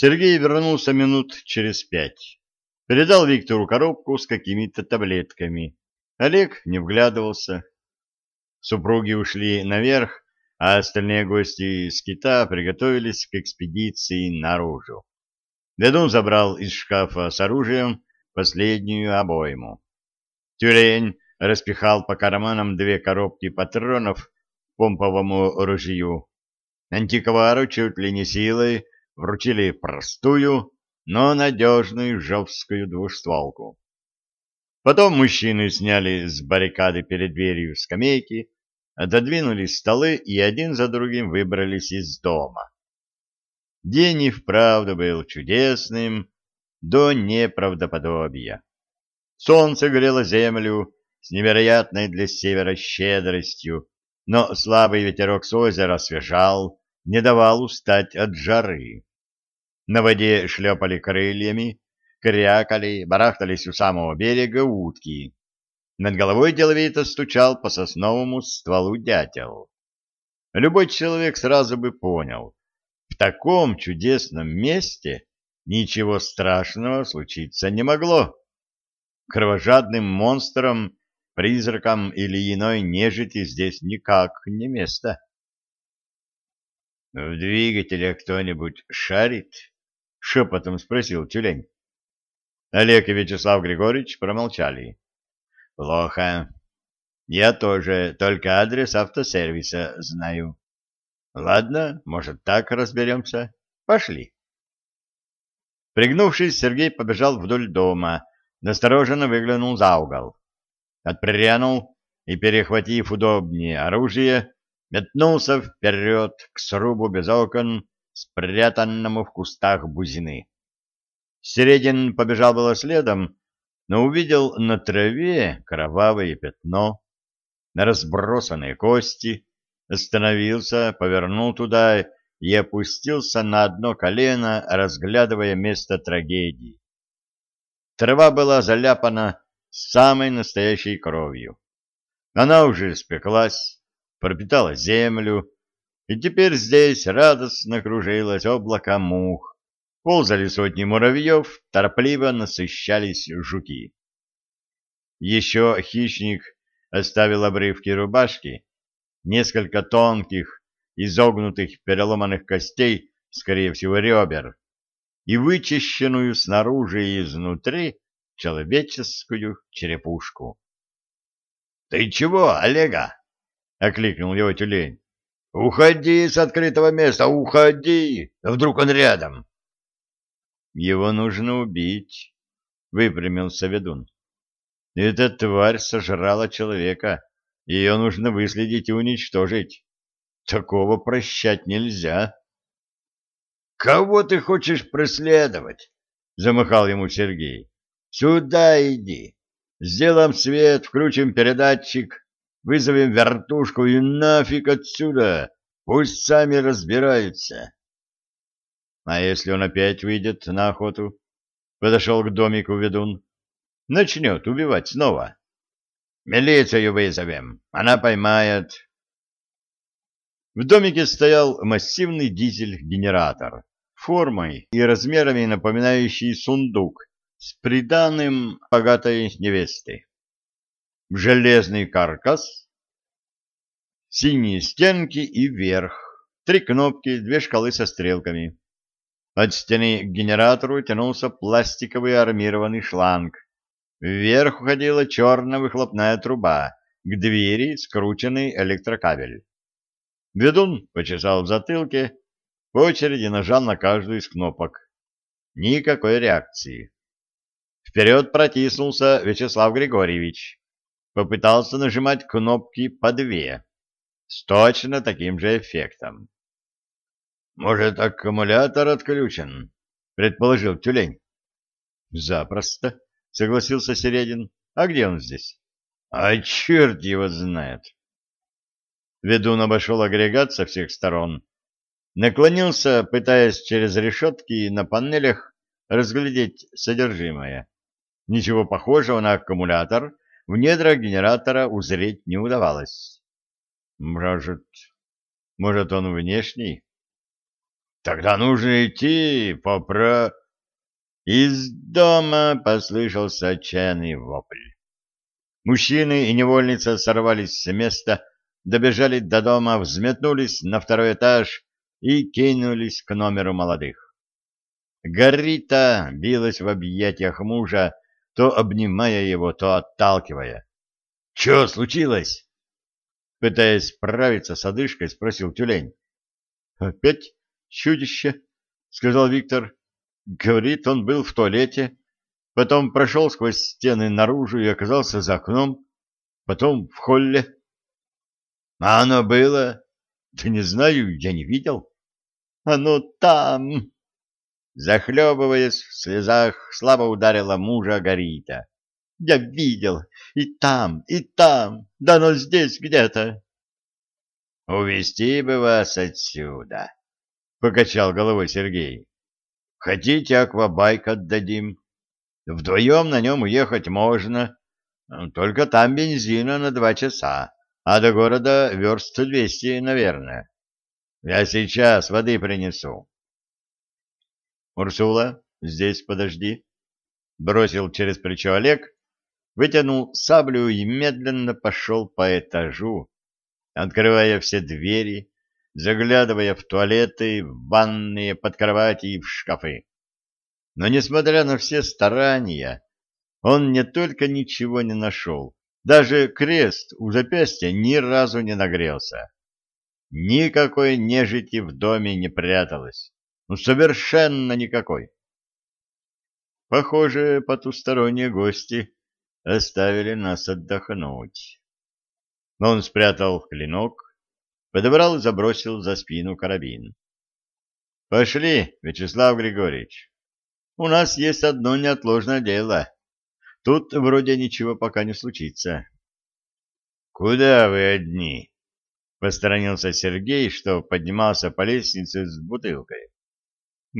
Сергей вернулся минут через пять. Передал Виктору коробку с какими-то таблетками. Олег не вглядывался. Супруги ушли наверх, а остальные гости из кита приготовились к экспедиции наружу. Ведун забрал из шкафа с оружием последнюю обойму. Тюлень распихал по карманам две коробки патронов к помповому ружью. Антиквару чуть ли не силой вручили простую, но надежную жовскую двустволку. Потом мужчины сняли с баррикады перед дверью скамейки, отодвинули столы и один за другим выбрались из дома. День и вправду был чудесным до неправдоподобия. Солнце грело землю с невероятной для севера щедростью, но слабый ветерок с озера освежал, не давал устать от жары. На воде шлепали крыльями, крякали, барахтались у самого берега утки. Над головой деловито стучал по сосновому стволу дятел. Любой человек сразу бы понял, в таком чудесном месте ничего страшного случиться не могло. Кровожадным монстрам, призракам или иной нежити здесь никак не место. — В двигателях кто-нибудь шарит? — шепотом спросил тюлень. Олег и Вячеслав Григорьевич промолчали. — Плохо. Я тоже только адрес автосервиса знаю. Ладно, может, так разберемся. Пошли. Пригнувшись, Сергей побежал вдоль дома, настороженно выглянул за угол. Отпрянул и, перехватив удобнее оружие, метнулся вперед к срубу без окон, спрятанному в кустах бузины. Середин побежал было следом, но увидел на траве кровавое пятно, на разбросанные кости, остановился, повернул туда и опустился на одно колено, разглядывая место трагедии. Трава была заляпана самой настоящей кровью. Она уже спеклась, пропитала землю, и теперь здесь радостно кружилось облако мух, ползали сотни муравьев, торопливо насыщались жуки. Еще хищник оставил обрывки рубашки, несколько тонких, изогнутых переломанных костей, скорее всего, ребер, и вычищенную снаружи и изнутри человеческую черепушку. — Ты чего, Олега? — окликнул его тюлень. — Уходи с открытого места, уходи! Вдруг он рядом? — Его нужно убить, — выпрямился ведун. — Эта тварь сожрала человека. Ее нужно выследить и уничтожить. Такого прощать нельзя. — Кого ты хочешь преследовать? — замахал ему Сергей. Сюда иди. Сделаем свет, включим передатчик, вызовем вертушку и нафиг отсюда. Пусть сами разбираются. А если он опять выйдет на охоту? Подошел к домику ведун. Начнет убивать снова. Милицию вызовем. Она поймает. В домике стоял массивный дизель-генератор, формой и размерами напоминающий сундук с приданым богатой невесты. Железный каркас, синие стенки и верх, три кнопки, две шкалы со стрелками. От стены к генератору тянулся пластиковый армированный шланг. Вверх уходила черная выхлопная труба, к двери скрученный электрокабель. Ведун почесал в затылке, по очереди нажал на каждую из кнопок. Никакой реакции. Вперед протиснулся Вячеслав Григорьевич. Попытался нажимать кнопки по две. С точно таким же эффектом. «Может, аккумулятор отключен?» — предположил тюлень. «Запросто», — согласился Середин. «А где он здесь?» «А черт его знает!» Ведун обошел агрегат со всех сторон, наклонился, пытаясь через решетки на панелях разглядеть содержимое. Ничего похожего на аккумулятор в недрах генератора узреть не удавалось. Может, может он внешний? Тогда нужно идти попро... Из дома послышался отчаянный вопль. Мужчины и невольница сорвались с места, добежали до дома, взметнулись на второй этаж и кинулись к номеру молодых. Гаррита билась в объятиях мужа, то обнимая его, то отталкивая. — Что случилось? Пытаясь справиться с одышкой, спросил тюлень. — Опять чудище, — сказал Виктор. — Говорит, он был в туалете, потом прошел сквозь стены наружу и оказался за окном, потом в холле. — А оно было? — Да не знаю, я не видел. — Оно там! Захлебываясь в слезах, слабо ударила мужа Горита. — Я видел, и там, и там, да но здесь где-то. — Увести бы вас отсюда, — покачал головой Сергей. — Хотите, аквабайк отдадим? Вдвоем на нем уехать можно, только там бензина на два часа, а до города верст двести, наверное. Я сейчас воды принесу. Урсула, здесь подожди. Бросил через плечо Олег, вытянул саблю и медленно пошел по этажу, открывая все двери, заглядывая в туалеты, в ванные, под кровати и в шкафы. Но, несмотря на все старания, он не только ничего не нашел, даже крест у запястья ни разу не нагрелся. Никакой нежити в доме не пряталось. Ну, совершенно никакой. Похоже, потусторонние гости оставили нас отдохнуть. Но он спрятал клинок, подобрал и забросил за спину карабин. — Пошли, Вячеслав Григорьевич. У нас есть одно неотложное дело. Тут вроде ничего пока не случится. — Куда вы одни? — посторонился Сергей, что поднимался по лестнице с бутылкой. —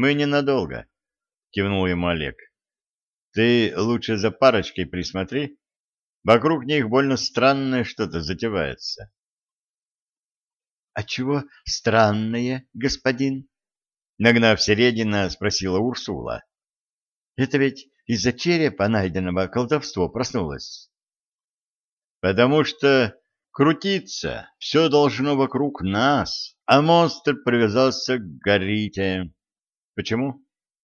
Мы ненадолго, — кивнул ему Олег. — Ты лучше за парочкой присмотри. Вокруг них больно странное что-то затевается. — А чего странное, господин? — нагнав Середина, спросила Урсула. Это ведь из-за черепа найденного колдовство проснулось. Потому что крутиться все должно вокруг нас, а монстр привязался к горите. Почему?